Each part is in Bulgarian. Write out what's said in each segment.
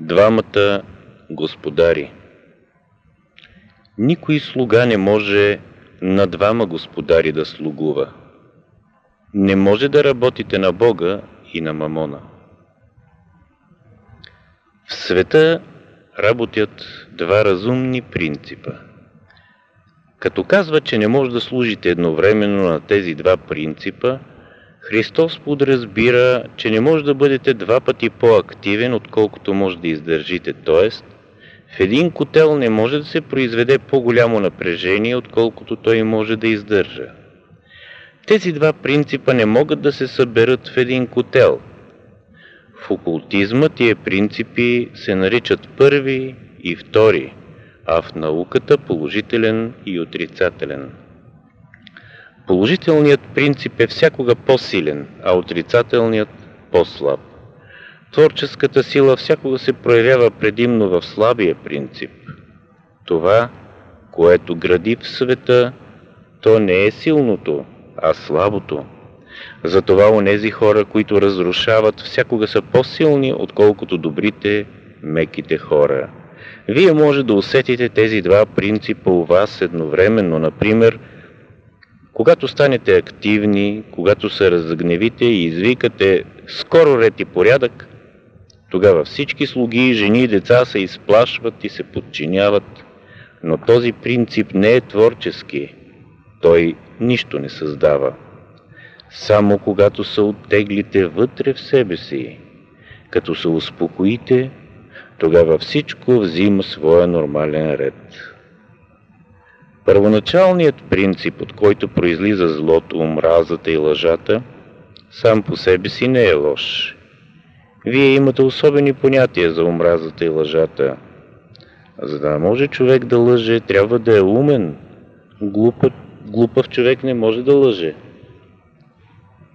Двамата господари Никой слуга не може на двама господари да слугува. Не може да работите на Бога и на Мамона. В света работят два разумни принципа. Като казва, че не може да служите едновременно на тези два принципа, Христос подразбира, че не може да бъдете два пъти по-активен, отколкото може да издържите. Т.е. в един котел не може да се произведе по-голямо напрежение, отколкото той може да издържа. Тези два принципа не могат да се съберат в един котел. В окултизма тия принципи се наричат първи и втори, а в науката положителен и отрицателен. Положителният принцип е всякога по-силен, а отрицателният по-слаб. Творческата сила всякога се проявява предимно в слабия принцип. Това, което гради в света, то не е силното, а слабото. Затова онези хора, които разрушават, всякога са по-силни, отколкото добрите, меките хора. Вие може да усетите тези два принципа у вас едновременно, например, когато станете активни, когато се разгневите и извикате скоро ред и порядък, тогава всички слуги, жени и деца се изплашват и се подчиняват. Но този принцип не е творчески. Той нищо не създава. Само когато се оттеглите вътре в себе си, като се успокоите, тогава всичко взима своя нормален ред. Първоначалният принцип, от който произлиза злото, омразата и лъжата, сам по себе си не е лош. Вие имате особени понятия за омразата и лъжата. За да може човек да лъже, трябва да е умен. Глупав, глупав човек не може да лъже.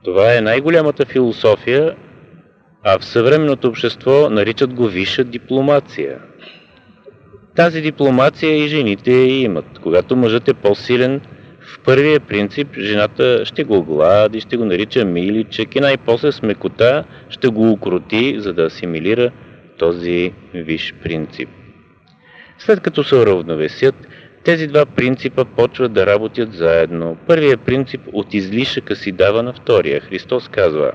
Това е най-голямата философия, а в съвременното общество наричат го висша дипломация. Тази дипломация и жените имат. Когато мъжът е по-силен, в първия принцип жената ще го глади, ще го нарича миличък и най-после с мекота ще го укроти, за да асимилира този виш принцип. След като се уравновесят, тези два принципа почват да работят заедно. Първият принцип от излишъка си дава на втория. Христос казва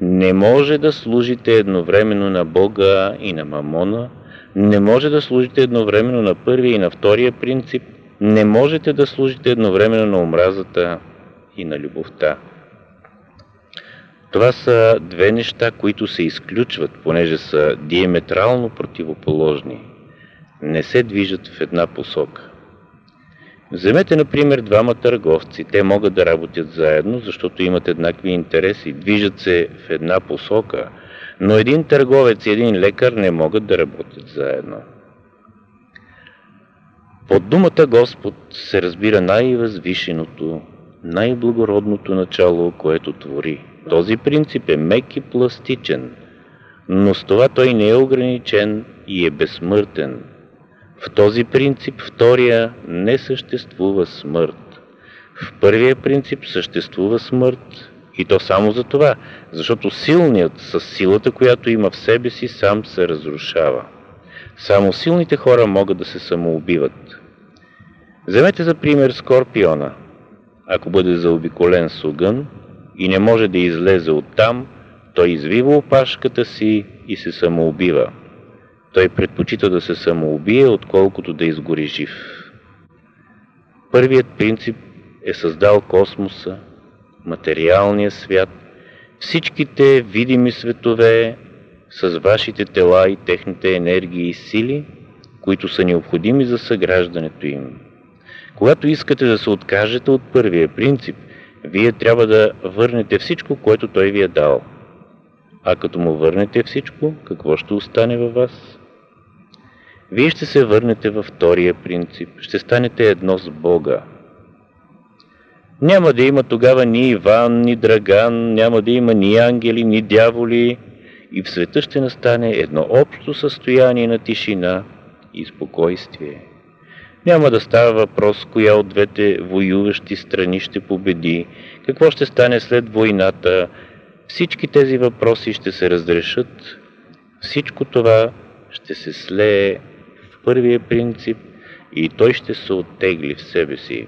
Не може да служите едновременно на Бога и на Мамона, не може да служите едновременно на първия и на втория принцип, не можете да служите едновременно на омразата и на любовта. Това са две неща, които се изключват, понеже са диаметрално противоположни. Не се движат в една посока. Вземете, например, двама търговци. Те могат да работят заедно, защото имат еднакви интереси, движат се в една посока – но един търговец и един лекар не могат да работят заедно. Под думата Господ се разбира най-възвишеното, най-благородното начало, което твори. Този принцип е мек и пластичен, но с това той не е ограничен и е безсмъртен. В този принцип втория не съществува смърт. В първия принцип съществува смърт, и то само за това, защото силният с силата, която има в себе си, сам се разрушава. Само силните хора могат да се самоубиват. Вземете за пример Скорпиона. Ако бъде заобиколен с огън и не може да излезе оттам, той извива опашката си и се самоубива. Той предпочита да се самоубие, отколкото да изгори жив. Първият принцип е създал космоса, материалния свят, всичките видими светове с вашите тела и техните енергии и сили, които са необходими за съграждането им. Когато искате да се откажете от първия принцип, вие трябва да върнете всичко, което той ви е дал. А като му върнете всичко, какво ще остане във вас? Вие ще се върнете във втория принцип, ще станете едно с Бога, няма да има тогава ни Иван, ни Драган, няма да има ни ангели, ни дяволи и в света ще настане едно общо състояние на тишина и спокойствие. Няма да става въпрос, коя от двете воюващи страни ще победи, какво ще стане след войната. Всички тези въпроси ще се разрешат. Всичко това ще се слее в първия принцип и той ще се оттегли в себе си.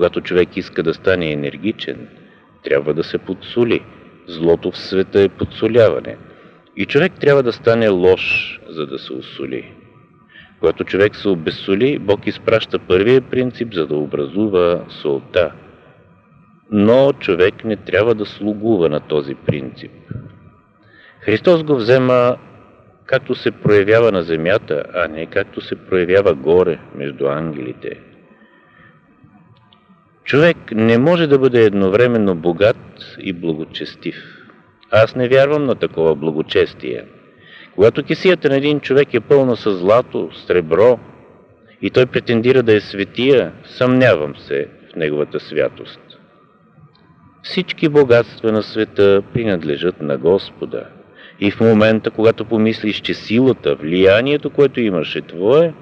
Когато човек иска да стане енергичен, трябва да се подсули. Злото в света е подсоляване. И човек трябва да стане лош, за да се усоли. Когато човек се обесоли, Бог изпраща първия принцип, за да образува солта. Но човек не трябва да слугува на този принцип. Христос го взема както се проявява на земята, а не както се проявява горе между ангелите. Човек не може да бъде едновременно богат и благочестив. Аз не вярвам на такова благочестие. Когато кисията на един човек е пълна с злато, сребро и той претендира да е светия, съмнявам се в неговата святост. Всички богатства на света принадлежат на Господа. И в момента, когато помислиш, че силата, влиянието, което имаш е твое,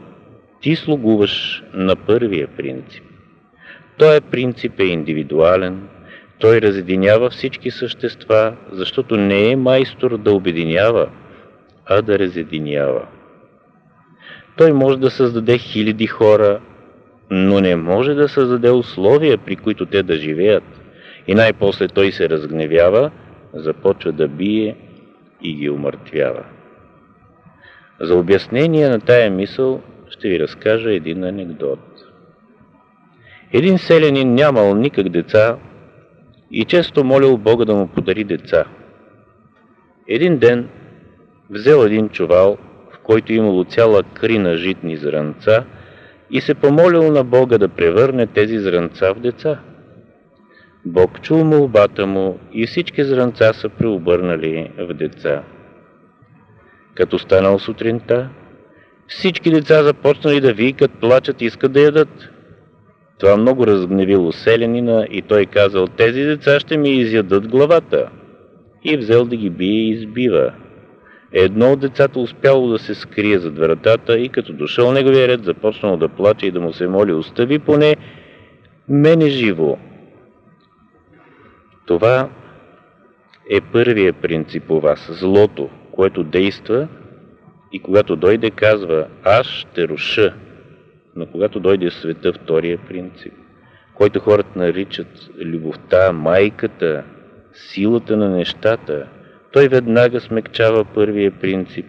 ти слугуваш на първия принцип. Той принцип е индивидуален, той разединява всички същества, защото не е майстор да обединява, а да разединява. Той може да създаде хиляди хора, но не може да създаде условия, при които те да живеят. И най-после той се разгневява, започва да бие и ги умъртвява. За обяснение на тая мисъл ще ви разкажа един анекдот. Един селянин нямал никак деца и често молил Бога да му подари деца. Един ден взел един чувал, в който имало цяла крина житни зранца и се помолил на Бога да превърне тези зранца в деца. Бог чул молбата му и всички зранца са преобърнали в деца. Като станал сутринта, всички деца започнали да викат, плачат, искат да ядат. Това много разгневило селянина и той казал, тези деца ще ми изядат главата. И взел да ги бие и избива. Едно от децата успяло да се скрие зад вратата и като дошъл неговия ред, започнал да плаче и да му се моли, остави поне мене живо. Това е първия принцип у вас, злото, което действа и когато дойде казва, аз ще руша но когато дойде света втория принцип, който хората наричат любовта, майката, силата на нещата, той веднага смекчава първия принцип.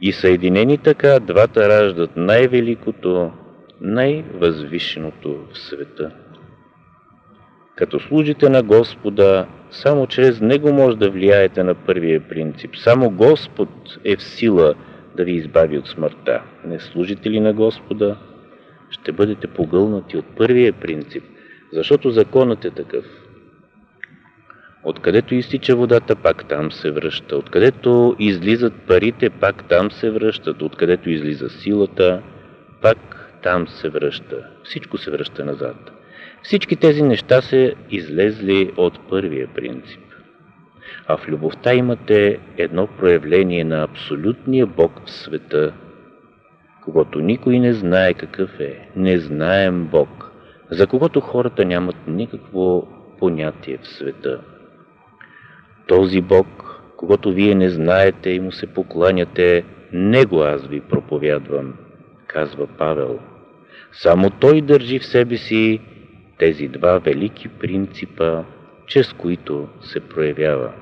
И съединени така, двата раждат най-великото, най-възвишеното в света. Като служите на Господа, само чрез Него може да влияете на първия принцип. Само Господ е в сила да ви избави от смъртта. Не служите ли на Господа, ще бъдете погълнати от първия принцип, защото законът е такъв. Откъдето изтича водата, пак там се връща. Откъдето излизат парите, пак там се връщат. Откъдето излиза силата, пак там се връща. Всичко се връща назад. Всички тези неща са излезли от първия принцип. А в любовта имате едно проявление на абсолютния Бог в света – когато никой не знае какъв е, не знаем Бог, за когото хората нямат никакво понятие в света. Този Бог, когато вие не знаете и му се покланяте, Него аз ви проповядвам, казва Павел. Само Той държи в себе си тези два велики принципа, чрез които се проявява.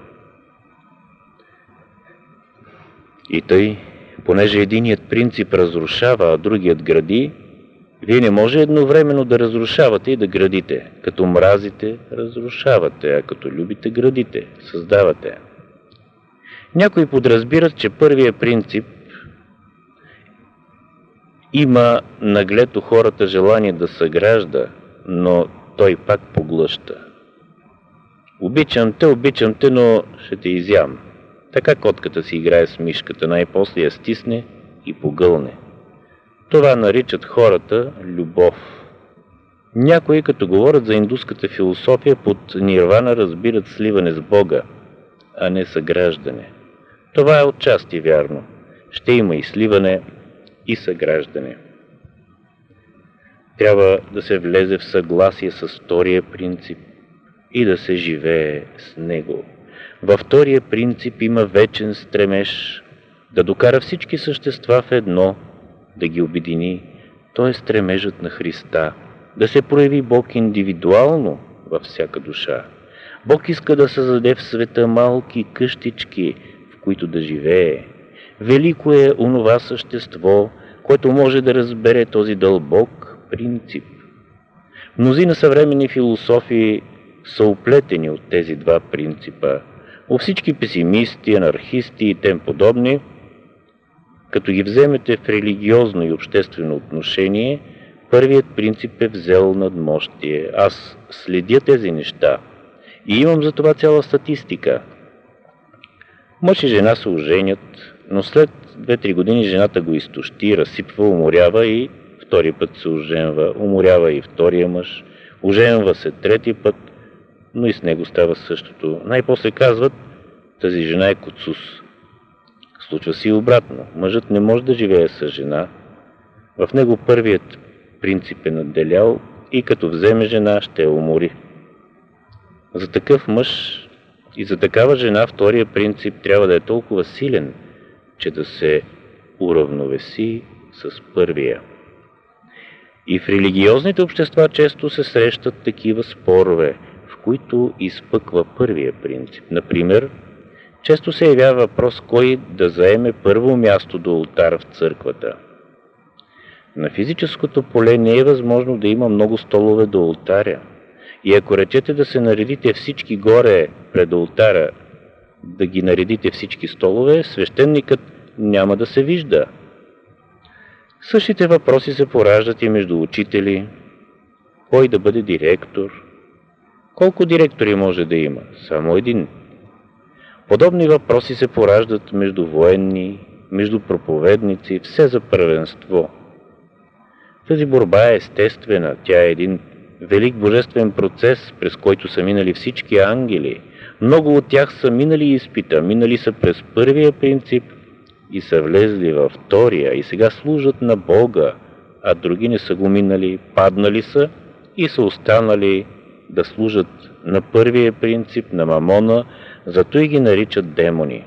И тъй, понеже единият принцип разрушава, а другият гради, вие не може едновременно да разрушавате и да градите. Като мразите, разрушавате, а като любите, градите, създавате. Някои подразбират, че първият принцип има наглето хората желание да съгражда, но той пак поглъща. Обичам те, обичам те, но ще те изям. Така котката си играе с мишката, най-после я стисне и погълне. Това наричат хората любов. Някои, като говорят за индуската философия, под нирвана разбират сливане с Бога, а не съграждане. Това е отчасти вярно. Ще има и сливане, и съграждане. Трябва да се влезе в съгласие с втория принцип и да се живее с него. Във втория принцип има вечен стремеж да докара всички същества в едно, да ги обедини, то е стремежът на Христа, да се прояви Бог индивидуално във всяка душа. Бог иска да създаде в света малки къщички, в които да живее. Велико е онова същество, което може да разбере този дълбок принцип. Мнозина съвременни философии са оплетени от тези два принципа. У всички песимисти, анархисти и тем подобни, като ги вземете в религиозно и обществено отношение, първият принцип е взел надмощие. Аз следя тези неща и имам за това цяла статистика. Мъж и жена се оженят, но след 2-3 години жената го изтощи, разсипва, уморява и втори път се оженва, уморява и втория мъж, оженва се трети път, но и с него става същото. Най-после казват, тази жена е коцус. Случва си и обратно. Мъжът не може да живее с жена. В него първият принцип е надделял и като вземе жена, ще я умори. За такъв мъж и за такава жена втория принцип трябва да е толкова силен, че да се уравновеси с първия. И в религиозните общества често се срещат такива спорове, които изпъква първия принцип. Например, често се явява въпрос кой да заеме първо място до ултара в църквата. На физическото поле не е възможно да има много столове до ултаря. И ако речете да се наредите всички горе пред ултара, да ги наредите всички столове, свещеникът няма да се вижда. Същите въпроси се пораждат и между учители, кой да бъде директор, колко директори може да има, само един. Подобни въпроси се пораждат между военни, между проповедници, все за първенство. Тази борба е естествена, тя е един велик божествен процес, през който са минали всички ангели. Много от тях са минали изпита, минали са през първия принцип и са влезли във втория и сега служат на Бога, а други не са го минали, паднали са и са останали да служат на първия принцип, на мамона, зато и ги наричат демони.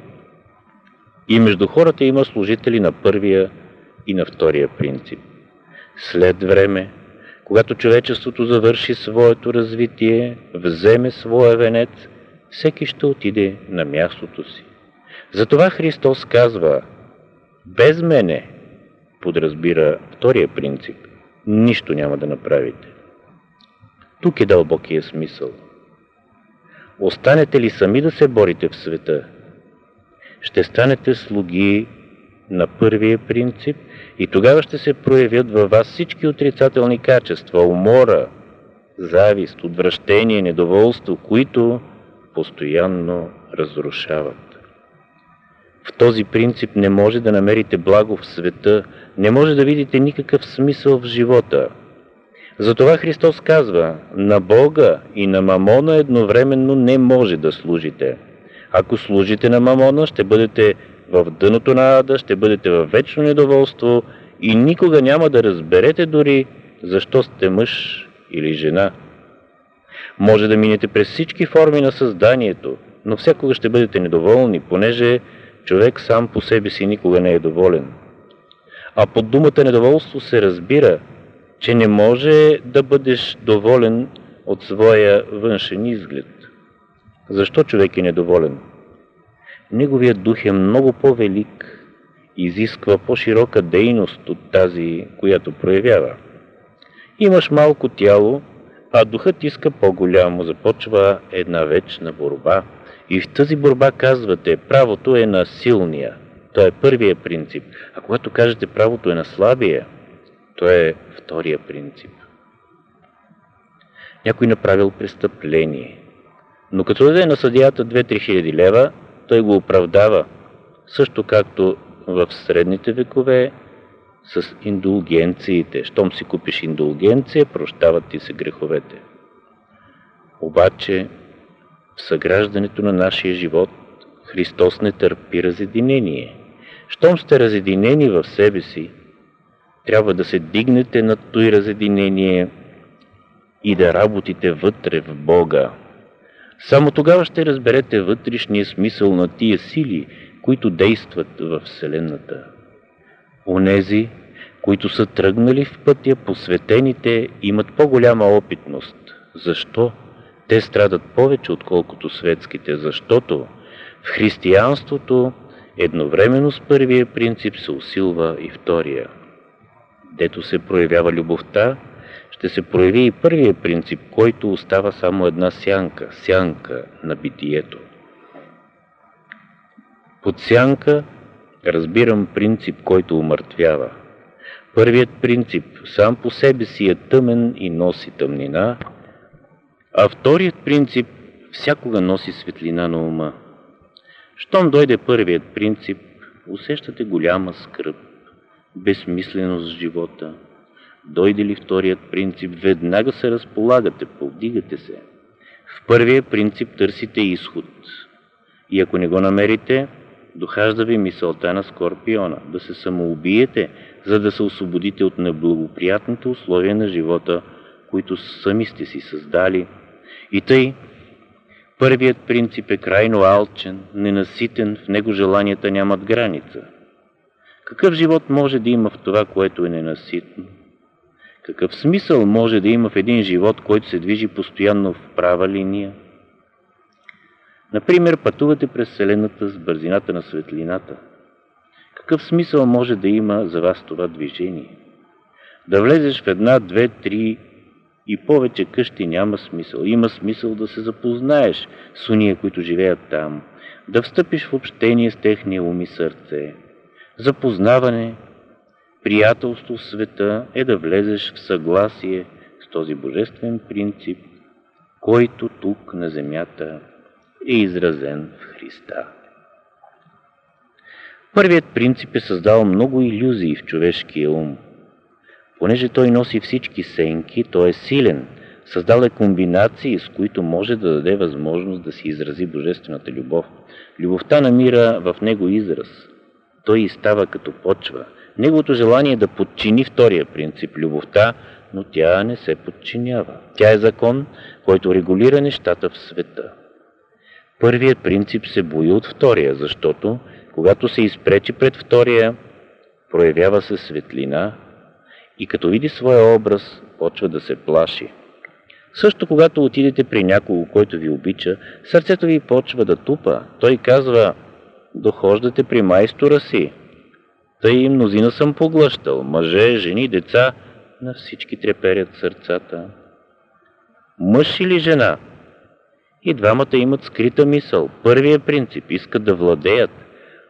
И между хората има служители на първия и на втория принцип. След време, когато човечеството завърши своето развитие, вземе своя венец, всеки ще отиде на мястото си. Затова Христос казва, без мене, подразбира втория принцип, нищо няма да направите. Тук е дълбокия смисъл. Останете ли сами да се борите в света, ще станете слуги на първия принцип и тогава ще се проявят във вас всички отрицателни качества, умора, завист, отвращение, недоволство, които постоянно разрушават. В този принцип не може да намерите благо в света, не може да видите никакъв смисъл в живота. Затова Христос казва, на Бога и на Мамона едновременно не може да служите. Ако служите на Мамона, ще бъдете в дъното на ада, ще бъдете във вечно недоволство и никога няма да разберете дори защо сте мъж или жена. Може да минете през всички форми на създанието, но всякога ще бъдете недоволни, понеже човек сам по себе си никога не е доволен. А под думата недоволство се разбира, че не може да бъдеш доволен от своя външен изглед. Защо човек е недоволен? Неговият дух е много по-велик, изисква по-широка дейност от тази, която проявява. Имаш малко тяло, а духът иска по-голямо, започва една вечна борба. И в тази борба казвате, правото е на силния. То е първия принцип. А когато кажете правото е на слабия, то е втория принцип. Някой направил престъпление. Но като даде на съдията 2-3 хиляди лева, той го оправдава. Също както в средните векове с индулгенциите. Щом си купиш индулгенция, прощават ти се греховете. Обаче в съграждането на нашия живот Христос не търпи разединение. Щом сте разединени в себе си, трябва да се дигнете над той разединение и да работите вътре в Бога. Само тогава ще разберете вътрешния смисъл на тия сили, които действат в Вселената. Онези, които са тръгнали в пътя, посветените имат по-голяма опитност. Защо? Те страдат повече, отколкото светските, защото в християнството едновременно с първия принцип се усилва и втория. Дето се проявява любовта, ще се прояви и първия принцип, който остава само една сянка, сянка на битието. Под сянка разбирам принцип, който умъртвява. Първият принцип сам по себе си е тъмен и носи тъмнина, а вторият принцип всякога носи светлина на ума. Щом дойде първият принцип, усещате голяма скръп, безсмисленост в живота. Дойде ли вторият принцип, веднага се разполагате, повдигате се. В първия принцип търсите изход. И ако не го намерите, дохажда ви мисълта на Скорпиона, да се самоубиете, за да се освободите от неблагоприятните условия на живота, които сами сте си създали. И тъй, първият принцип е крайно алчен, ненаситен, в него желанията нямат граница. Какъв живот може да има в това, което е ненаситно? Какъв смисъл може да има в един живот, който се движи постоянно в права линия? Например, пътувате през Вселената с бързината на светлината. Какъв смисъл може да има за вас това движение? Да влезеш в една, две, три и повече къщи няма смисъл. Има смисъл да се запознаеш с уния, които живеят там, да встъпиш в общение с техния ум и сърце. Запознаване, приятелство в света е да влезеш в съгласие с този божествен принцип, който тук на земята е изразен в Христа. Първият принцип е създал много иллюзии в човешкия ум. Понеже той носи всички сенки, той е силен, създал е комбинации, с които може да даде възможност да си изрази божествената любов. Любовта намира в него израз. Той и става като почва. Неговото желание е да подчини втория принцип – любовта, но тя не се подчинява. Тя е закон, който регулира нещата в света. Първият принцип се бои от втория, защото когато се изпречи пред втория, проявява се светлина и като види своя образ, почва да се плаши. Също когато отидете при някого, който ви обича, сърцето ви почва да тупа. Той казва, дохождате при майстора си. Тъй и мнозина съм поглъщал, мъже, жени, деца, на всички треперят сърцата. Мъж или жена? И двамата имат скрита мисъл. Първият принцип искат да владеят,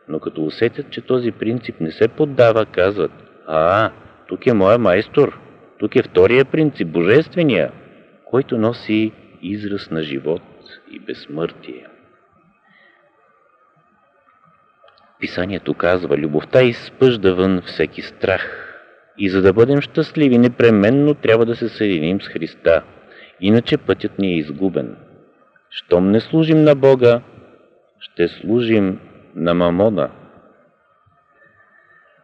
но като усетят, че този принцип не се поддава, казват, а, тук е моя майстор, тук е втория принцип, божествения, който носи израз на живот и безсмъртие. Писанието казва, любовта изпъжда вън всеки страх. И за да бъдем щастливи, непременно трябва да се съединим с Христа. Иначе пътят ни е изгубен. Щом не служим на Бога, ще служим на Мамона.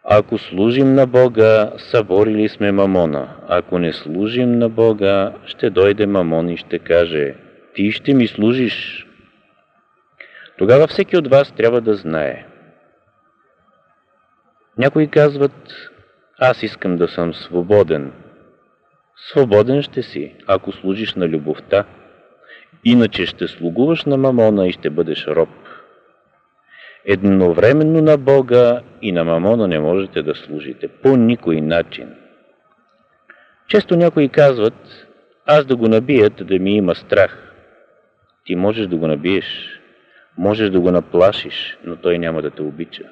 Ако служим на Бога, съборили сме Мамона. Ако не служим на Бога, ще дойде Мамон и ще каже, ти ще ми служиш. Тогава всеки от вас трябва да знае. Някои казват, аз искам да съм свободен. Свободен ще си, ако служиш на любовта. Иначе ще слугуваш на мамона и ще бъдеш роб. Едновременно на Бога и на мамона не можете да служите по никой начин. Често някои казват, аз да го набият да ми има страх. Ти можеш да го набиеш, можеш да го наплашиш, но той няма да те обича.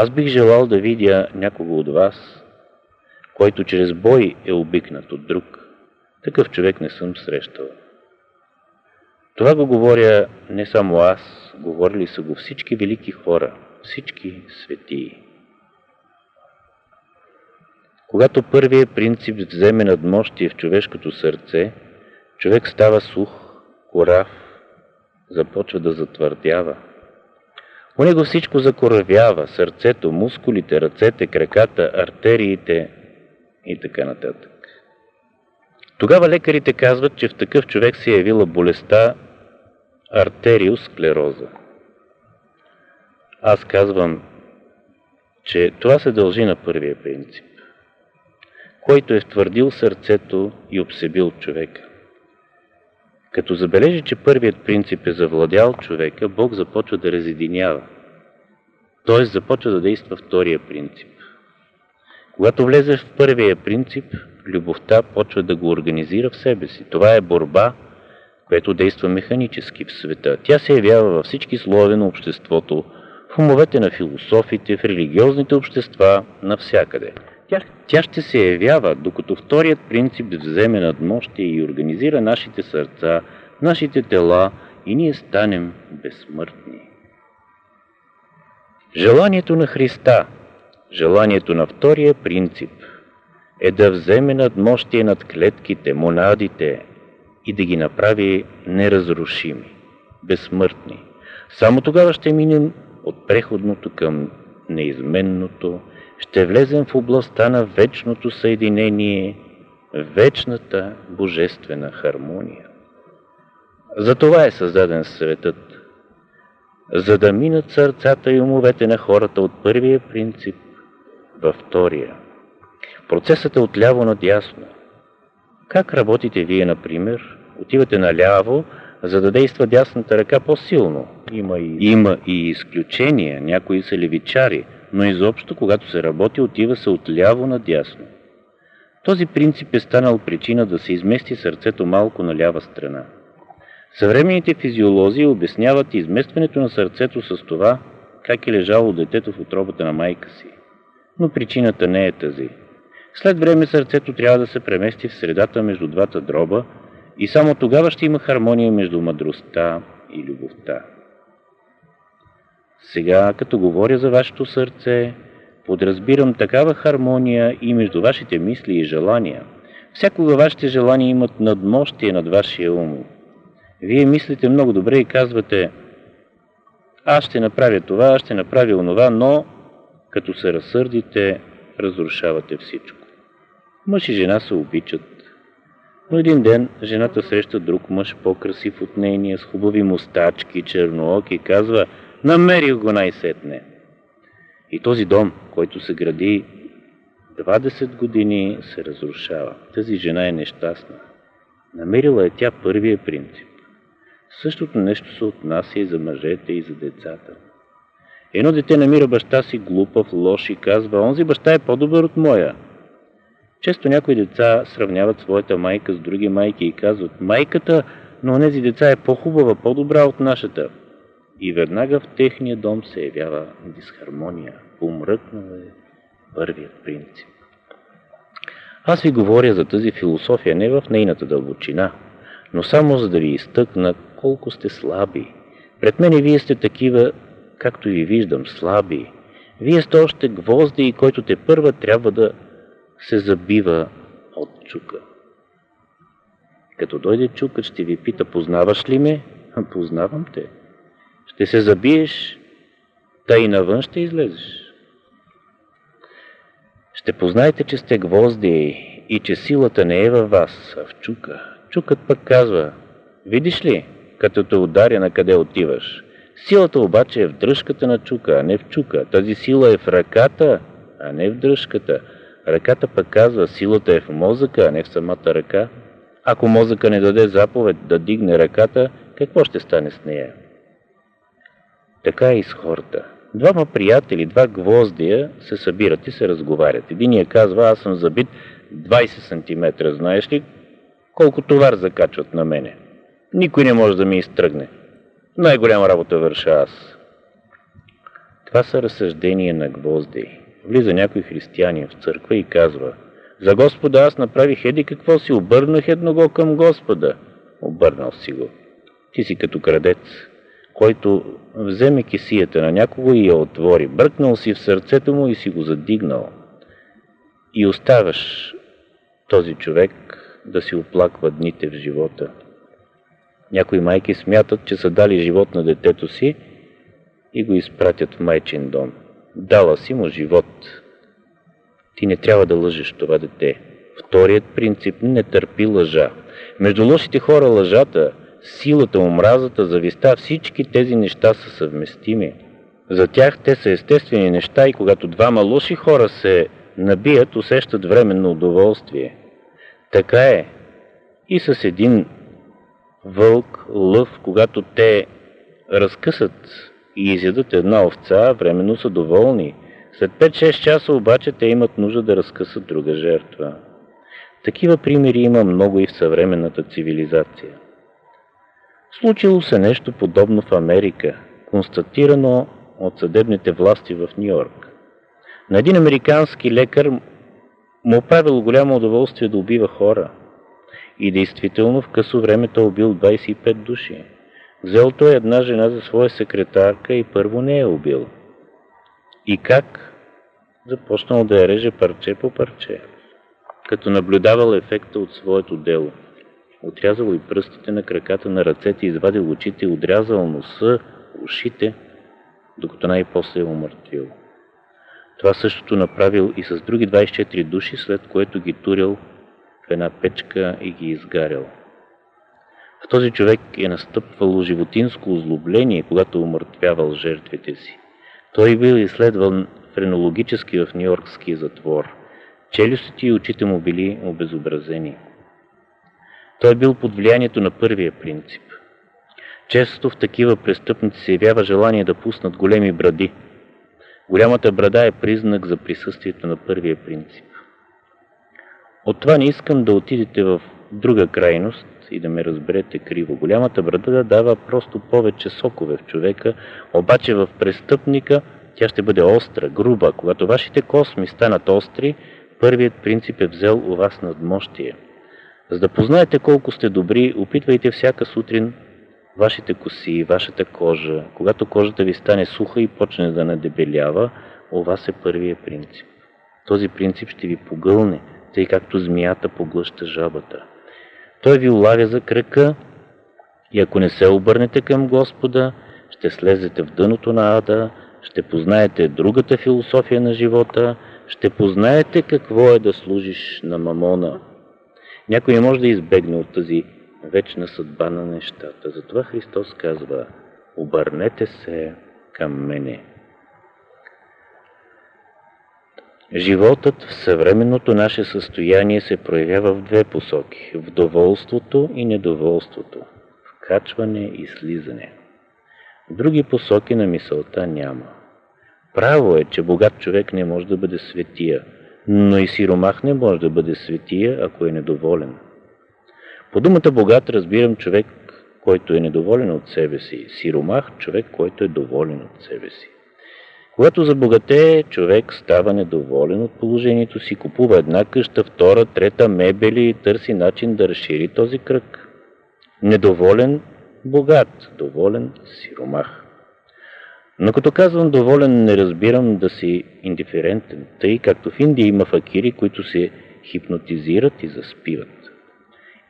Аз бих желал да видя някого от вас, който чрез бой е обикнат от друг. Такъв човек не съм срещал. Това го говоря не само аз, говорили са го всички велики хора, всички светии. Когато първият принцип вземе надмощие в човешкото сърце, човек става сух, корав, започва да затвърдява. У него всичко закоравява, сърцето, мускулите, ръцете, краката, артериите и така нататък. Тогава лекарите казват, че в такъв човек се е явила болестта артериосклероза. Аз казвам, че това се дължи на първия принцип, който е втвърдил сърцето и обсебил човека. Като забележи, че първият принцип е завладял човека, Бог започва да разединява. Т.е. започва да действа втория принцип. Когато влезе в първия принцип, любовта почва да го организира в себе си. Това е борба, която действа механически в света. Тя се явява във всички слоеве на обществото, в умовете на философите, в религиозните общества, навсякъде. Тя, тя ще се явява, докато вторият принцип вземе надмощие и организира нашите сърца, нашите тела и ние станем безсмъртни. Желанието на Христа, желанието на втория принцип е да вземе надмощие над клетките, монадите и да ги направи неразрушими, безсмъртни. Само тогава ще минем от преходното към неизменното, ще влезем в областта на вечното съединение, вечната божествена хармония. За това е създаден светът, за да минат сърцата и умовете на хората от първия принцип във втория. Процесът е отляво надясно. Как работите вие, например? Отивате наляво, за да действа дясната ръка по-силно. Има и, има и изключения, някои са левичари, но изобщо, когато се работи, отива се отляво надясно. Този принцип е станал причина да се измести сърцето малко на лява страна. Съвременните физиолози обясняват изместването на сърцето с това, как е лежало детето в отробата на майка си. Но причината не е тази. След време сърцето трябва да се премести в средата между двата дроба и само тогава ще има хармония между мъдростта и любовта. Сега, като говоря за вашето сърце, подразбирам такава хармония и между вашите мисли и желания. Всякога вашите желания имат надмощие над вашия ум. Вие мислите много добре и казвате, аз ще направя това, аз ще направя онова, но като се разсърдите, разрушавате всичко. Мъж и жена се обичат. Но един ден жената среща друг мъж, по-красив от нейния, с хубави мустачки, чернооки и казва, намерих го най-сетне. И този дом, който се гради 20 години, се разрушава. Тази жена е нещастна. Намерила е тя първия принцип. Същото нещо се отнася и за мъжете, и за децата. Едно дете намира баща си глупав, лош и казва, онзи баща е по-добър от моя. Често някои деца сравняват своята майка с други майки и казват, майката на онези деца е по-хубава, по-добра от нашата. И веднага в техния дом се явява дисхармония. Помръкнал е първият принцип. Аз ви говоря за тази философия не в нейната дълбочина, но само за да ви изтъкна колко сте слаби. Пред мен и вие сте такива, както ви виждам, слаби. Вие сте още гвозди, който те първа трябва да се забива от чука. Като дойде чукът, ще ви пита, познаваш ли ме? Познавам те. Ще се забиеш, та и навън ще излезеш. Ще познаете, че сте гвозди и че силата не е във вас, а в чука. Чукът пък казва, видиш ли, като те ударя на къде отиваш. Силата обаче е в дръжката на чука, а не в чука. Тази сила е в ръката, а не в дръжката. Ръката пък казва, силата е в мозъка, а не в самата ръка. Ако мозъка не даде заповед да дигне ръката, какво ще стане с нея? Така е и с хората. Двама приятели, два гвоздия се събират и се разговарят. Единият казва, аз съм забит 20 см, знаеш ли, колко товар закачват на мене. Никой не може да ми изтръгне. Най-голяма работа върша аз. Това са разсъждения на гвозди. Влиза някой християнин в църква и казва За Господа аз направих еди какво си, обърнах едного към Господа. Обърнал си го. Ти си като крадец, който вземе кисията на някого и я отвори, бръкнал си в сърцето му и си го задигнал. И оставаш този човек да си оплаква дните в живота. Някои майки смятат, че са дали живот на детето си и го изпратят в майчин дом. Дала си му живот. Ти не трябва да лъжеш това дете. Вторият принцип не търпи лъжа. Между лошите хора лъжата, силата, омразата, зависта, всички тези неща са съвместими. За тях те са естествени неща и когато двама лоши хора се набият, усещат временно удоволствие. Така е и с един вълк, лъв, когато те разкъсат и изядат една овца, временно са доволни. След 5-6 часа обаче те имат нужда да разкъсат друга жертва. Такива примери има много и в съвременната цивилизация. Случило се нещо подобно в Америка, констатирано от съдебните власти в Нью-Йорк. На един американски лекар му правило голямо удоволствие да убива хора. И действително в късо време той убил 25 души. Взел той една жена за своя секретарка и първо не я убил. И как? Започнал да я реже парче по парче, като наблюдавал ефекта от своето дело. Отрязал и пръстите на краката на ръцете, извадил очите, отрязал носа, ушите, докато най-после е умъртвил. Това същото направил и с други 24 души, след което ги турил в една печка и ги изгарял. В този човек е настъпвало животинско озлобление, когато умъртвявал жертвите си. Той бил изследван френологически в Нью-Йоркския затвор. Челюстите и очите му били обезобразени. Той бил под влиянието на първия принцип. Често в такива престъпници се явява желание да пуснат големи бради. Голямата брада е признак за присъствието на първия принцип. От това не искам да отидете в друга крайност и да ме разберете криво. Голямата брада дава просто повече сокове в човека, обаче в престъпника тя ще бъде остра, груба. Когато вашите косми станат остри, първият принцип е взел у вас надмощие. За да познаете колко сте добри, опитвайте всяка сутрин вашите коси, вашата кожа. Когато кожата ви стане суха и почне да надебелява, у вас е първия принцип. Този принцип ще ви погълне, тъй както змията поглъща жабата. Той ви улавя за кръка и ако не се обърнете към Господа, ще слезете в дъното на ада, ще познаете другата философия на живота, ще познаете какво е да служиш на мамона. Някой не може да избегне от тази вечна съдба на нещата. Затова Христос казва, обърнете се към мене. Животът в съвременното наше състояние се проявява в две посоки – в доволството и недоволството, в качване и слизане. Други посоки на мисълта няма. Право е, че богат човек не може да бъде светия, но и сиромах не може да бъде светия, ако е недоволен. По думата богат разбирам човек, който е недоволен от себе си, сиромах човек, който е доволен от себе си. Когато забогатее, човек става недоволен от положението си, купува една къща, втора, трета, мебели и търси начин да разшири този кръг. Недоволен – богат, доволен – сиромах. Но като казвам доволен, не разбирам да си индиферентен, тъй както в Индия има факири, които се хипнотизират и заспиват.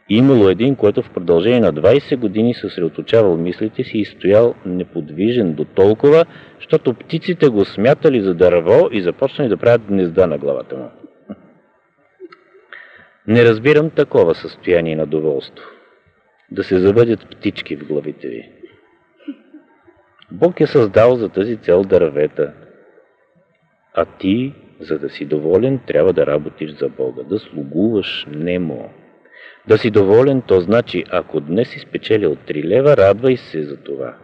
Имало един, който в продължение на 20 години съсредоточавал мислите си и стоял неподвижен до толкова, защото птиците го смятали за дърво и започнали да правят гнезда на главата му. Не разбирам такова състояние на доволство. Да се завъдят птички в главите ви. Бог е създал за тази цел дървета. А ти, за да си доволен, трябва да работиш за Бога, да слугуваш немо. Да си доволен, то значи, ако днес си спечелил 3 лева, радвай се за това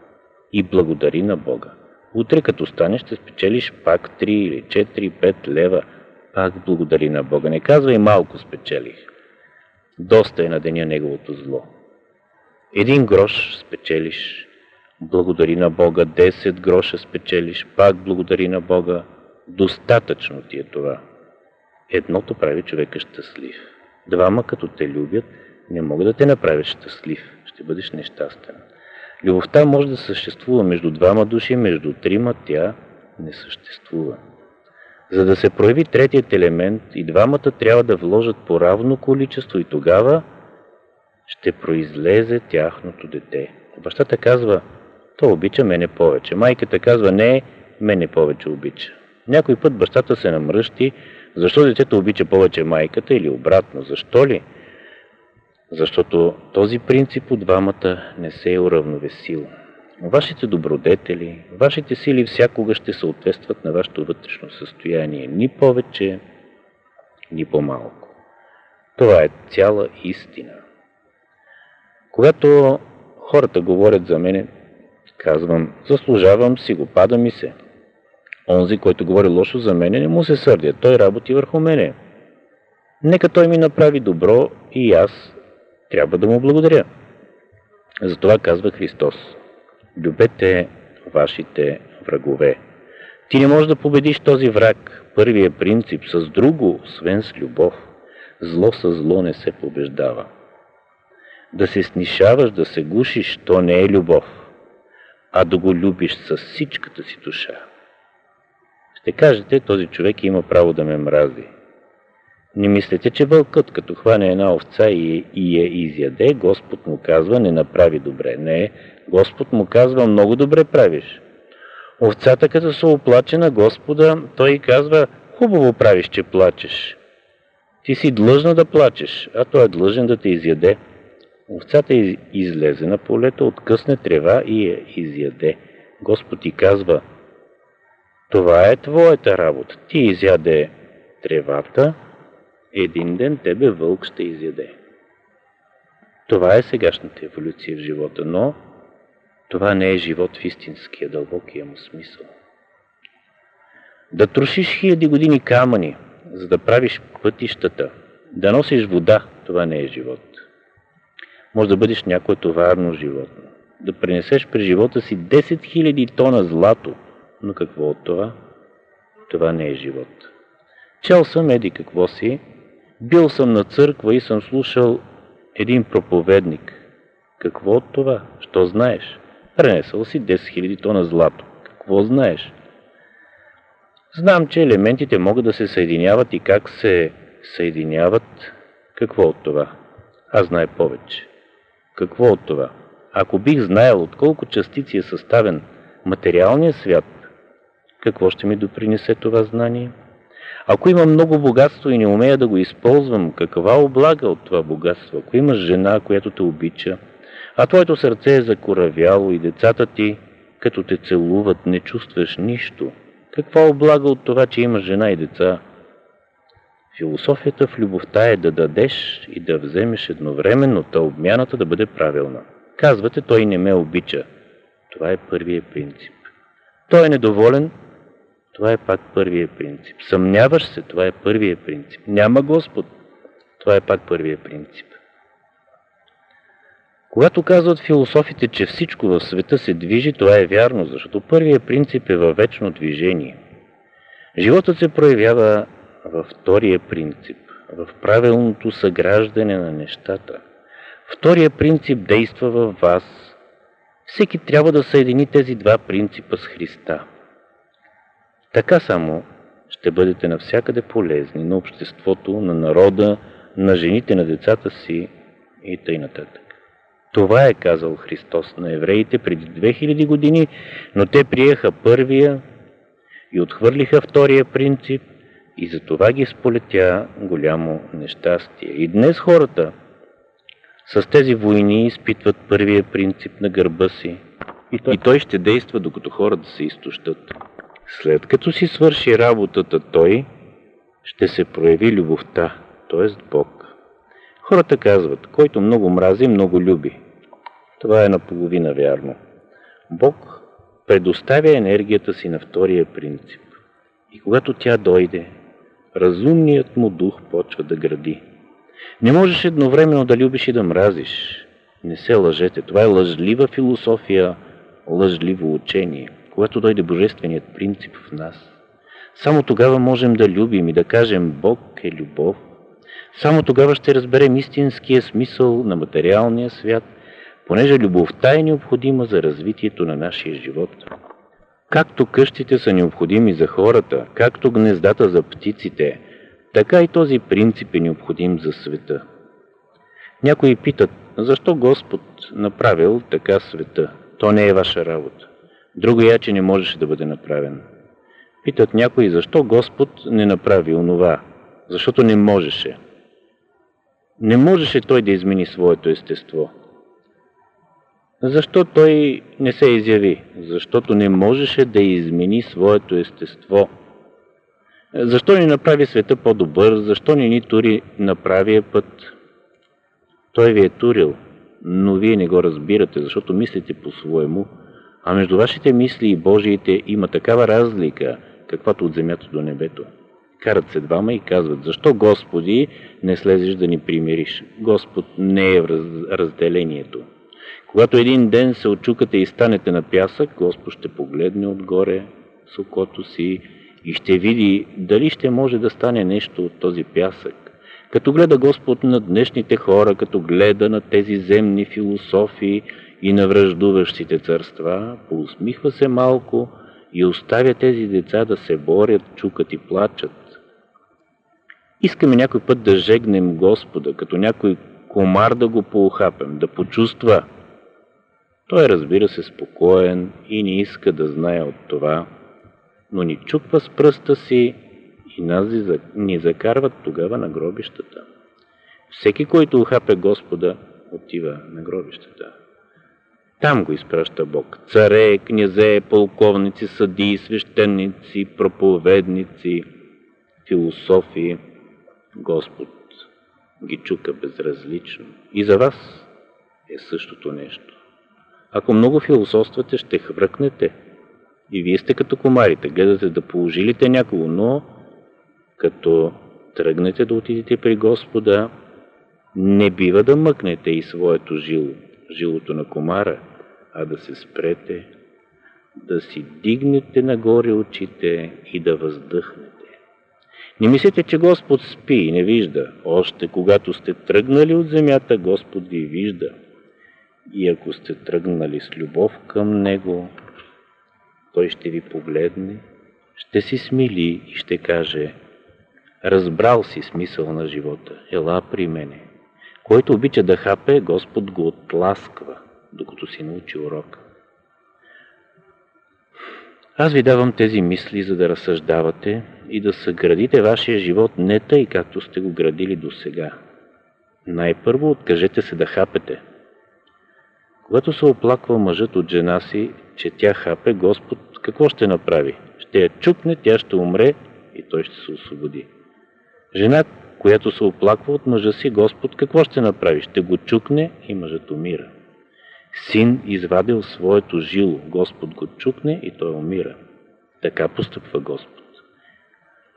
и благодари на Бога. Утре, като станеш, ще спечелиш пак 3 или 4, 5 лева. Пак благодари на Бога. Не казвай малко спечелих. Доста е на деня неговото зло. Един грош спечелиш, благодари на Бога. 10 гроша спечелиш, пак благодари на Бога. Достатъчно ти е това. Едното прави човека щастлив. Двама, като те любят, не могат да те направят щастлив. Ще бъдеш нещастен. Любовта може да съществува между двама души, между трима тя не съществува. За да се прояви третият елемент, и двамата трябва да вложат по равно количество и тогава ще произлезе тяхното дете. Бащата казва, то обича мене повече. Майката казва, не, мене повече обича. Някой път бащата се намръщи, защо детето обича повече майката или обратно? Защо ли? Защото този принцип от двамата не се е уравновесил. Вашите добродетели, вашите сили всякога ще съответстват на вашето вътрешно състояние, ни повече, ни по-малко. Това е цяла истина. Когато хората говорят за мене, казвам, заслужавам си го, пада ми се. Онзи, който говори лошо за мене, не му се сърдя, той работи върху мене. Нека той ми направи добро и аз трябва да му благодаря. Затова казва Христос. Любете вашите врагове. Ти не можеш да победиш този враг. Първият принцип с друго, освен с любов. Зло с зло не се побеждава. Да се снишаваш, да се гушиш, то не е любов, а да го любиш с всичката си душа. Ще кажете, този човек има право да ме мрази. Не мислете, че вълкът, като хване една овца и, и я изяде, Господ му казва, не направи добре. Не, Господ му казва, много добре правиш. Овцата, като се оплаче на Господа, той казва, хубаво правиш, че плачеш. Ти си длъжна да плачеш, а той е длъжен да те изяде. Овцата излезе на полето, откъсне трева и я изяде. Господ ти казва, това е твоята работа. Ти изяде тревата, един ден тебе вълк ще изяде. Това е сегашната еволюция в живота, но това не е живот в истинския дълбокия му смисъл. Да трошиш хиляди години камъни, за да правиш пътищата, да носиш вода, това не е живот. Може да бъдеш някое товарно животно, да пренесеш при живота си 10 000 тона злато, но какво от това? Това не е живот. Чел съм еди какво си, бил съм на църква и съм слушал един проповедник. Какво от това? Що знаеш? Пренесъл си 10 000 тона злато. Какво знаеш? Знам, че елементите могат да се съединяват и как се съединяват. Какво от това? Аз знае повече. Какво от това? Ако бих знаел от колко частици е съставен материалният свят, какво ще ми допринесе това знание? Ако имам много богатство и не умея да го използвам, каква облага от това богатство? Ако имаш жена, която те обича, а твоето сърце е закоравяло и децата ти, като те целуват, не чувстваш нищо, каква облага от това, че имаш жена и деца? Философията в любовта е да дадеш и да вземеш едновременно, та обмяната да бъде правилна. Казвате, той не ме обича. Това е първият принцип. Той е недоволен, това е пак първият принцип. Съмняваш се, това е първият принцип. Няма Господ, това е пак първият принцип. Когато казват философите, че всичко в света се движи, това е вярно, защото първият принцип е във вечно движение. Животът се проявява във втория принцип, в правилното съграждане на нещата. Втория принцип действа във вас. Всеки трябва да съедини тези два принципа с Христа. Така само ще бъдете навсякъде полезни на обществото, на народа, на жените, на децата си и тъй. Това е казал Христос на евреите преди 2000 години, но те приеха първия и отхвърлиха втория принцип и за това ги сполетя голямо нещастие. И днес хората с тези войни изпитват първия принцип на гърба си и той, и той ще действа докато хората се изтощат. След като си свърши работата той, ще се прояви любовта, т.е. Бог. Хората казват, който много мрази, много люби. Това е наполовина вярно. Бог предоставя енергията си на втория принцип. И когато тя дойде, разумният му дух почва да гради. Не можеш едновременно да любиш и да мразиш. Не се лъжете. Това е лъжлива философия, лъжливо учение когато дойде Божественият принцип в нас. Само тогава можем да любим и да кажем Бог е любов. Само тогава ще разберем истинския смисъл на материалния свят, понеже любовта е необходима за развитието на нашия живот. Както къщите са необходими за хората, както гнездата за птиците, така и този принцип е необходим за света. Някои питат, защо Господ направил така света? То не е ваша работа. Друго я, не можеше да бъде направен. Питат някои, защо Господ не направи онова? Защото не можеше. Не можеше той да измени своето естество. Защо той не се изяви? Защото не можеше да измени своето естество. Защо ни направи света по-добър? Защо не ни тури на правия път? Той ви е турил, но вие не го разбирате, защото мислите по-своему, а между вашите мисли и Божиите има такава разлика, каквато от земята до небето. Карат се двама и казват, защо Господи не слезеш да ни примириш? Господ не е в разделението. Когато един ден се очукате и станете на пясък, Господ ще погледне отгоре с окото си и ще види дали ще може да стане нещо от този пясък. Като гледа Господ на днешните хора, като гледа на тези земни философии и на връждуващите царства, поусмихва се малко и оставя тези деца да се борят, чукат и плачат. Искаме някой път да жегнем Господа, като някой комар да го поухапем, да почувства. Той разбира се спокоен и не иска да знае от това, но ни чуква с пръста си и нас ни закарват тогава на гробищата. Всеки, който ухапе Господа, отива на гробищата. Там го изпраща Бог. Царе, князе, полковници, съдии, свещеници, проповедници, философи. Господ ги чука безразлично. И за вас е същото нещо. Ако много философствате, ще хвръкнете. И вие сте като комарите, гледате да положилите някого, но като тръгнете да отидете при Господа, не бива да мъкнете и своето жило, жилото на комара, а да се спрете, да си дигнете нагоре очите и да въздъхнете. Не мислете, че Господ спи и не вижда. Още когато сте тръгнали от земята, Господ ви вижда. И ако сте тръгнали с любов към Него, Той ще ви погледне, ще си смили и ще каже Разбрал си смисъл на живота, ела при мене. Който обича да хапе, Господ го отласква, докато си научи урока. Аз ви давам тези мисли, за да разсъждавате и да съградите вашия живот не тъй, както сте го градили до сега. Най-първо откажете се да хапете. Когато се оплаква мъжът от жена си, че тя хапе, Господ какво ще направи? Ще я чукне, тя ще умре и той ще се освободи. Жена, която се оплаква от мъжа си, Господ какво ще направи? Ще го чукне и мъжът умира. Син извадил своето жило, Господ го чукне и той умира. Така постъпва Господ.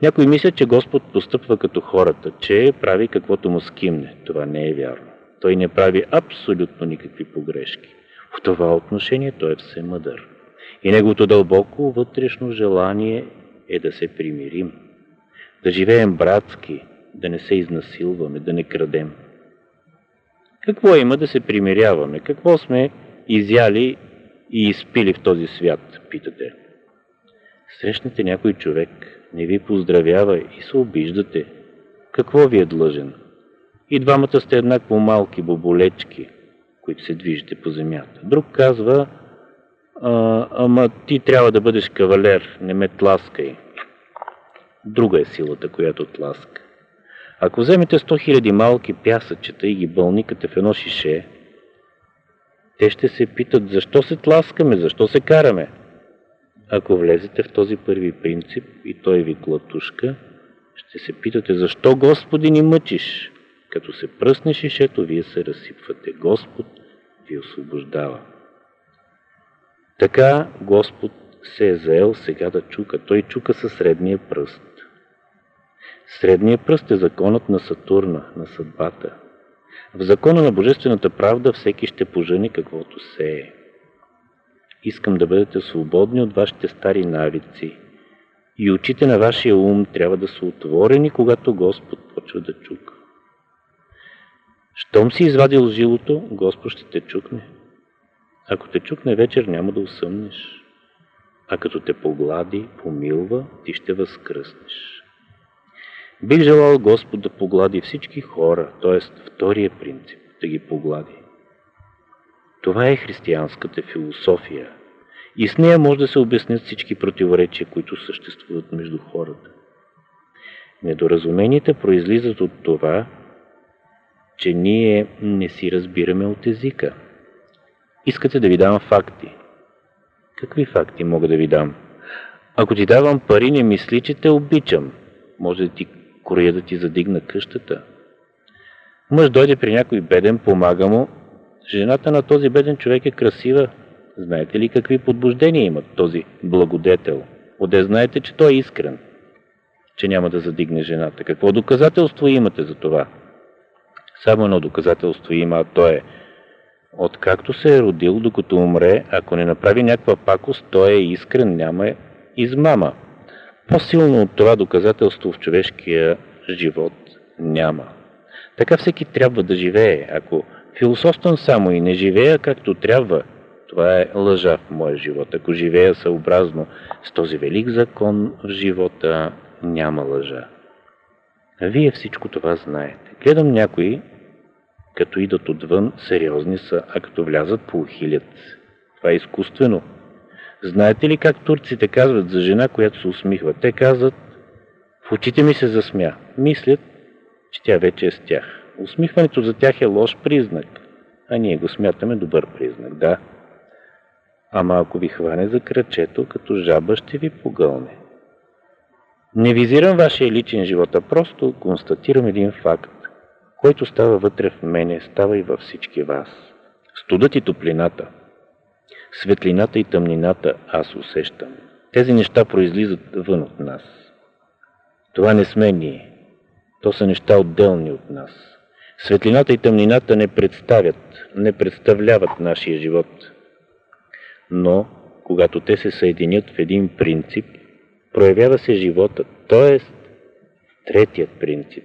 Някой мисля, че Господ постъпва като хората, че прави каквото му скимне. Това не е вярно. Той не прави абсолютно никакви погрешки. В това отношение той е всемъдър. И неговото дълбоко вътрешно желание е да се примирим да живеем братски, да не се изнасилваме, да не крадем. Какво има да се примиряваме? Какво сме изяли и изпили в този свят, питате? Срещнете някой човек, не ви поздравява и се обиждате. Какво ви е длъжен? И двамата сте еднакво малки боболечки, които се движите по земята. Друг казва, а, ама ти трябва да бъдеш кавалер, не ме тласкай. Друга е силата, която тласка. Ако вземете 100 000 малки пясъчета и ги бълникате в едно шише, те ще се питат защо се тласкаме, защо се караме. Ако влезете в този първи принцип и той ви глатушка, ще се питате защо Господи ни мъчиш. Като се пръсне шишето, вие се разсипвате. Господ ви освобождава. Така Господ се е заел сега да чука. Той чука със средния пръст. Средният пръст е законът на Сатурна, на съдбата. В закона на Божествената правда всеки ще пожени каквото се е. Искам да бъдете свободни от вашите стари навици. И очите на вашия ум трябва да са отворени, когато Господ почва да чука. Щом си извадил жилото, Господ ще те чукне. Ако те чукне вечер, няма да усъмнеш. А като те поглади, помилва, ти ще възкръснеш. Бих желал Господ да поглади всички хора, т.е. втория принцип, да ги поглади. Това е християнската философия и с нея може да се обяснят всички противоречия, които съществуват между хората. Недоразуменията произлизат от това, че ние не си разбираме от езика. Искате да ви дам факти. Какви факти мога да ви дам? Ако ти давам пари, не мисли, че те обичам. Може да ти короя да ти задигна къщата. Мъж дойде при някой беден, помага му. Жената на този беден човек е красива. Знаете ли какви подбуждения има този благодетел? Оде знаете, че той е искрен, че няма да задигне жената. Какво доказателство имате за това? Само едно доказателство има, а то е Откакто се е родил, докато умре, ако не направи някаква пакост, той е искрен, няма измама. По-силно от това доказателство в човешкия живот няма. Така всеки трябва да живее. Ако философствам само и не живея както трябва, това е лъжа в моя живот. Ако живея съобразно с този велик закон в живота, няма лъжа. Вие всичко това знаете. Гледам някои, като идат отвън, сериозни са, а като влязат по ухилят. Това е изкуствено. Знаете ли как турците казват за жена, която се усмихва? Те казват, в очите ми се засмя. Мислят, че тя вече е с тях. Усмихването за тях е лош признак, а ние го смятаме добър признак, да. Ама ако ви хване за кръчето, като жаба ще ви погълне. Не визирам вашия личен живот, а просто констатирам един факт, който става вътре в мене, става и във всички вас. Студът и топлината, светлината и тъмнината аз усещам. Тези неща произлизат вън от нас. Това не сме ние. То са неща отделни от нас. Светлината и тъмнината не представят, не представляват нашия живот. Но, когато те се съединят в един принцип, проявява се живота, т.е. третият принцип.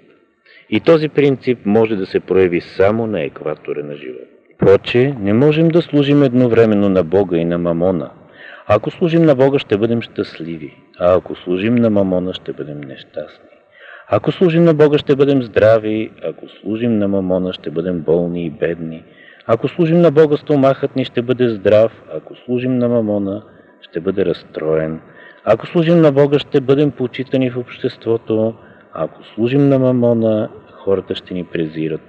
И този принцип може да се прояви само на екватора на живота. Проче, не можем да служим едновременно на Бога и на Мамона. Ако служим на Бога, ще бъдем щастливи, а ако служим на Мамона, ще бъдем нещастни. Ако служим на Бога, ще бъдем здрави, ако служим на Мамона, ще бъдем болни и бедни. Ако служим на Бога, стомахът ни ще бъде здрав, ако служим на Мамона, ще бъде разстроен. Ако служим на Бога, ще бъдем почитани в обществото, ако служим на Мамона, хората ще ни презират.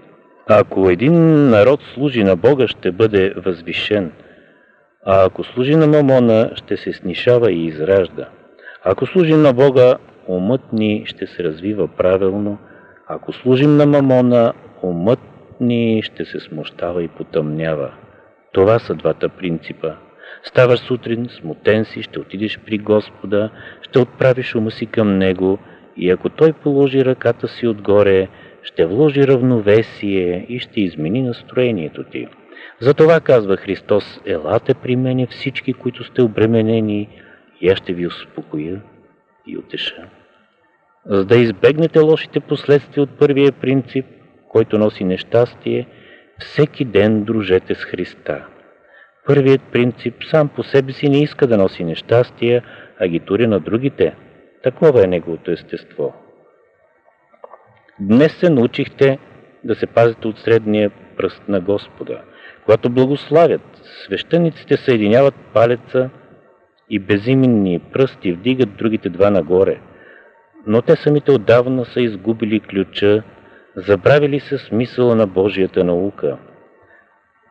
Ако един народ служи на Бога, ще бъде възвишен, а ако служи на Мамона, ще се снишава и изражда. Ако служим на Бога, умът ни ще се развива правилно, ако служим на Мамона, умът ни ще се смущава и потъмнява. Това са двата принципа. Ставаш сутрин, смутен си, ще отидеш при Господа, ще отправиш ума си към Него и ако Той положи ръката си отгоре, ще вложи равновесие и ще измени настроението ти. Затова казва Христос, елате при мене всички, които сте обременени, и аз ще ви успокоя и утеша. За да избегнете лошите последствия от първия принцип, който носи нещастие, всеки ден дружете с Христа. Първият принцип сам по себе си не иска да носи нещастия, а ги тури на другите. Такова е неговото естество. Днес се научихте да се пазите от средния пръст на Господа. Когато благославят, свещениците съединяват палеца и безименни пръсти вдигат другите два нагоре. Но те самите отдавна са изгубили ключа, забравили се смисъла на Божията наука.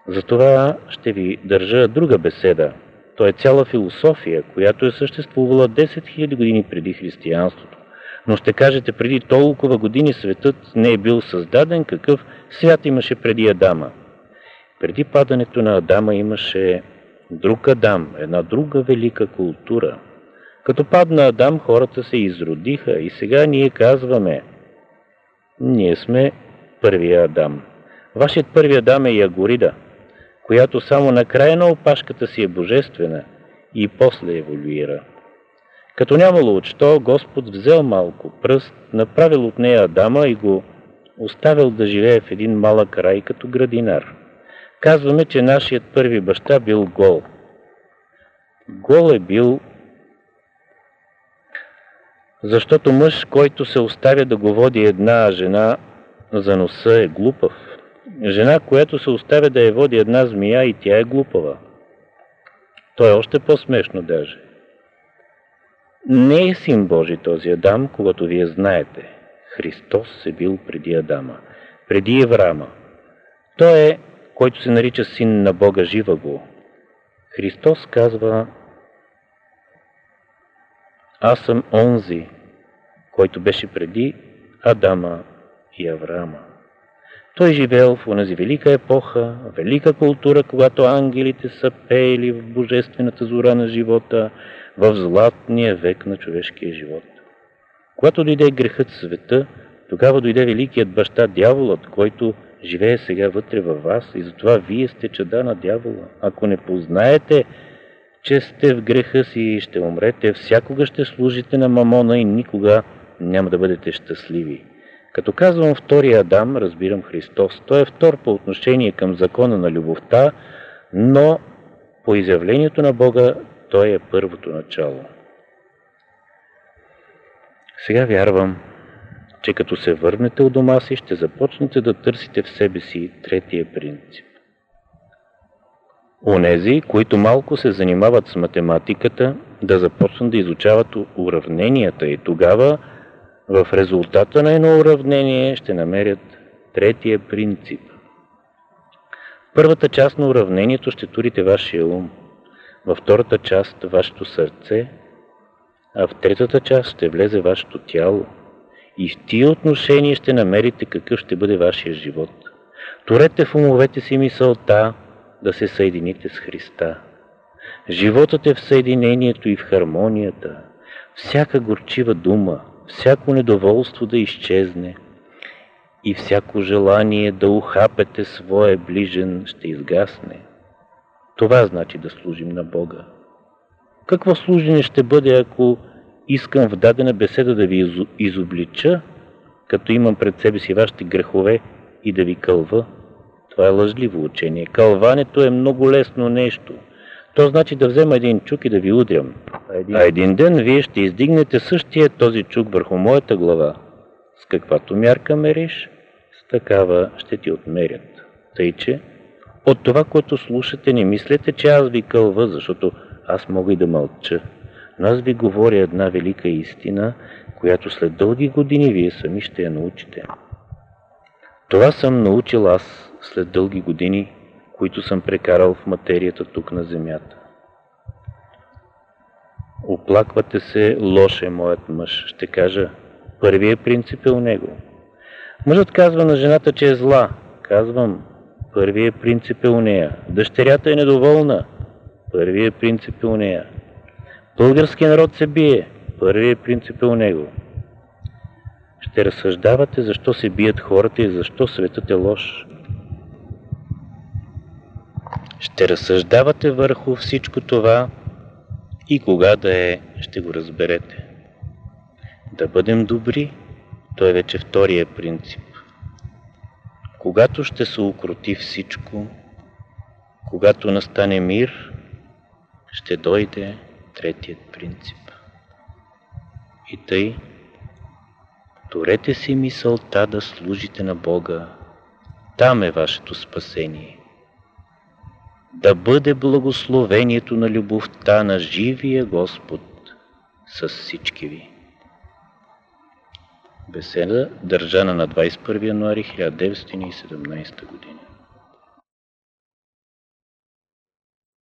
Затова ще ви държа друга беседа. То е цяла философия, която е съществувала 10 000 години преди християнството. Но ще кажете, преди толкова години светът не е бил създаден, какъв свят имаше преди Адама. Преди падането на Адама имаше друг Адам, една друга велика култура. Като падна Адам, хората се изродиха и сега ние казваме, ние сме първия Адам. Вашият първи Адам е Ягорида, която само на края на опашката си е божествена и после еволюира. Като нямало от що, Господ взел малко пръст, направил от нея Адама и го оставил да живее в един малък рай като градинар. Казваме, че нашият първи баща бил гол. Гол е бил, защото мъж, който се оставя да го води една жена за носа е глупав. Жена, която се оставя да я води една змия и тя е глупава. То е още по-смешно даже. Не е син Божий този Адам, когато вие знаете. Христос е бил преди Адама, преди Еврама. Той е който се нарича син на Бога, жива го. Христос казва, аз съм онзи, който беше преди Адама и Авраама. Той живеел в онази велика епоха, велика култура, когато ангелите са пеели в божествената зора на живота, в златния век на човешкия живот. Когато дойде грехът в света, тогава дойде великият баща, дяволът, който живее сега вътре във вас и затова вие сте чада на дявола. Ако не познаете, че сте в греха си и ще умрете, всякога ще служите на мамона и никога няма да бъдете щастливи. Като казвам втория Адам, разбирам Христос. Той е втор по отношение към закона на любовта, но по изявлението на Бога той е първото начало. Сега вярвам, че като се върнете от дома си, ще започнете да търсите в себе си третия принцип. Онези, които малко се занимават с математиката, да започнат да изучават уравненията и тогава в резултата на едно уравнение ще намерят третия принцип. Първата част на уравнението ще турите вашия ум, във втората част вашето сърце, а в третата част ще влезе вашето тяло. И в тия отношения ще намерите какъв ще бъде вашия живот. Турете в умовете си мисълта да се съедините с Христа. Животът е в съединението и в хармонията. Всяка горчива дума, всяко недоволство да изчезне и всяко желание да ухапете своя ближен ще изгасне. Това значи да служим на Бога. Какво служене ще бъде, ако искам в дадена беседа да ви изоблича, като имам пред себе си вашите грехове и да ви кълва? Това е лъжливо учение. Кълването е много лесно нещо. То значи да взема един чук и да ви удрям. А един ден вие ще издигнете същия този чук върху моята глава. С каквато мярка мериш, с такава ще ти отмерят. Тъй, че от това, което слушате, не мислете, че аз ви кълва, защото аз мога и да мълча. Но аз ви говоря една велика истина, която след дълги години вие сами ще я научите. Това съм научил аз след дълги години, които съм прекарал в материята тук на земята. Оплаквате се, лош е моят мъж. Ще кажа, първият принцип е у него. Мъжът казва на жената, че е зла. Казвам, първият принцип е у нея. Дъщерята е недоволна. Първият принцип е у нея. Българският народ се бие. Първият принцип е у него. Ще разсъждавате защо се бият хората и защо светът е лош. Ще разсъждавате върху всичко това и кога да е, ще го разберете. Да бъдем добри, той е вече втория принцип. Когато ще се укроти всичко, когато настане мир, ще дойде третият принцип. И тъй, турете си мисълта да служите на Бога. Там е вашето спасение. Да бъде благословението на любовта на живия Господ с всички ви. Беседа, държана на 21 януари 1917 година.